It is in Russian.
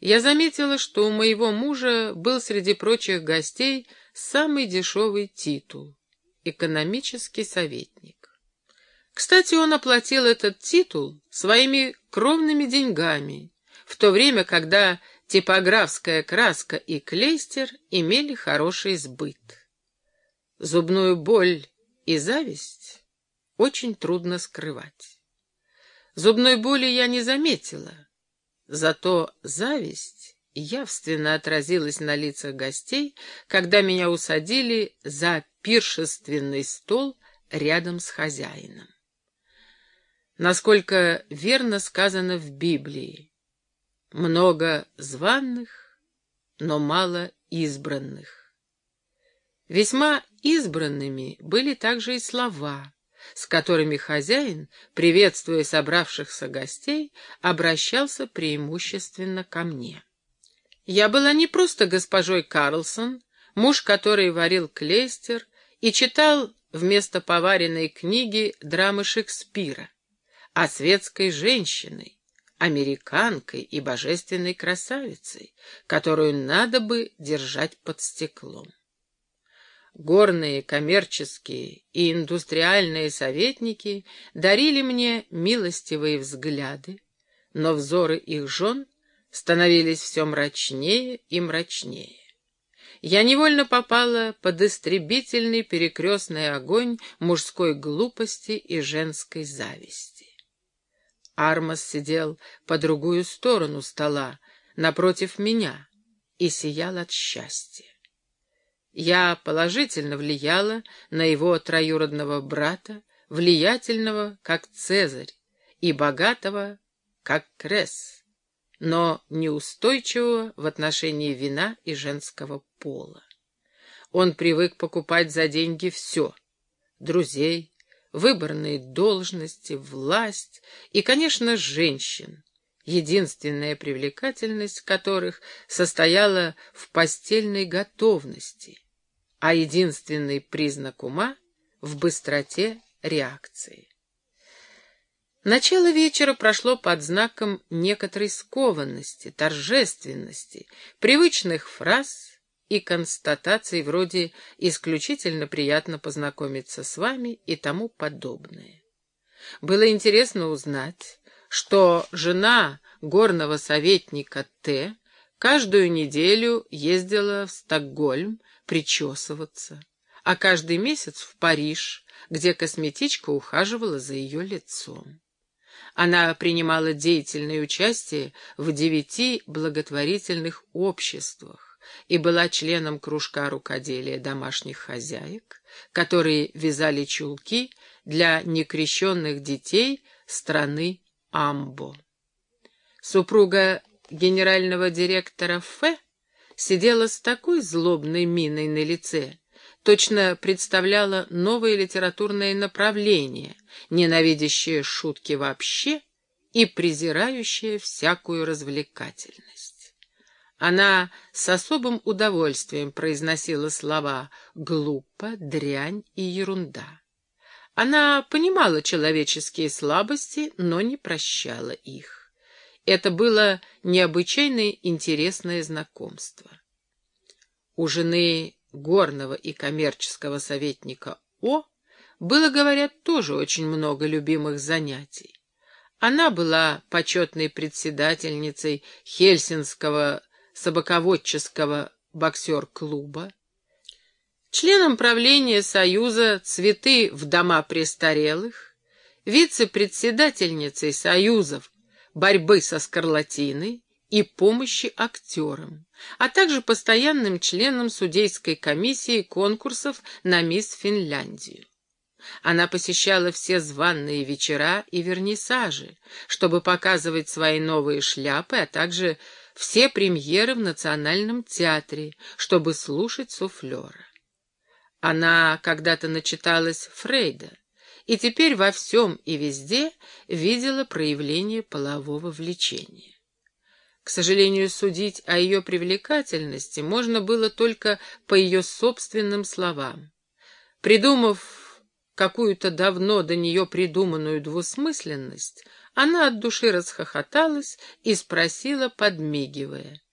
я заметила, что у моего мужа был среди прочих гостей самый дешевый титул — экономический советник. Кстати, он оплатил этот титул своими кровными деньгами, в то время, когда типографская краска и клейстер имели хороший сбыт. Зубную боль и зависть очень трудно скрывать. Зубной боли я не заметила, зато зависть явственно отразилась на лицах гостей, когда меня усадили за пиршественный стол рядом с хозяином. Насколько верно сказано в Библии, много званных, но мало избранных. Весьма избранными были также и слова, с которыми хозяин, приветствуя собравшихся гостей, обращался преимущественно ко мне. Я была не просто госпожой Карлсон, муж которой варил клейстер и читал вместо поваренной книги драмы Шекспира, а светской женщиной, американкой и божественной красавицей, которую надо бы держать под стеклом. Горные, коммерческие и индустриальные советники дарили мне милостивые взгляды, но взоры их жен становились все мрачнее и мрачнее. Я невольно попала под истребительный перекрестный огонь мужской глупости и женской зависти. Армас сидел по другую сторону стола, напротив меня, и сиял от счастья. Я положительно влияла на его троюродного брата, влиятельного, как Цезарь, и богатого, как Кресс, но неустойчивого в отношении вина и женского пола. Он привык покупать за деньги все — друзей, выборные должности, власть и, конечно, женщин, единственная привлекательность которых состояла в постельной готовности, а единственный признак ума — в быстроте реакции. Начало вечера прошло под знаком некоторой скованности, торжественности, привычных фраз и констатаций вроде «исключительно приятно познакомиться с вами» и тому подобное. Было интересно узнать, что жена горного советника Т. каждую неделю ездила в Стокгольм причесываться, а каждый месяц в Париж, где косметичка ухаживала за ее лицом. Она принимала деятельное участие в девяти благотворительных обществах и была членом кружка рукоделия домашних хозяек, которые вязали чулки для некрещенных детей страны Амбо. Супруга генерального директора Ф сидела с такой злобной миной на лице, точно представляла новое литературное направление, ненавидящее шутки вообще и презирающее всякую развлекательность. Она с особым удовольствием произносила слова «глупо», «дрянь» и «ерунда». Она понимала человеческие слабости, но не прощала их. Это было необычайно интересное знакомство. У жены горного и коммерческого советника О было, говорят, тоже очень много любимых занятий. Она была почетной председательницей Хельсинского собаководческого боксер-клуба, членом правления Союза «Цветы в дома престарелых», вице-председательницей Союзов борьбы со скарлатиной и помощи актерам, а также постоянным членом судейской комиссии конкурсов на мисс Финляндию. Она посещала все званные вечера и вернисажи, чтобы показывать свои новые шляпы, а также все премьеры в Национальном театре, чтобы слушать суфлера. Она когда-то начиталась Фрейда, и теперь во всем и везде видела проявление полового влечения. К сожалению, судить о ее привлекательности можно было только по ее собственным словам. Придумав какую-то давно до нее придуманную двусмысленность, Она от души расхохоталась и спросила, подмигивая.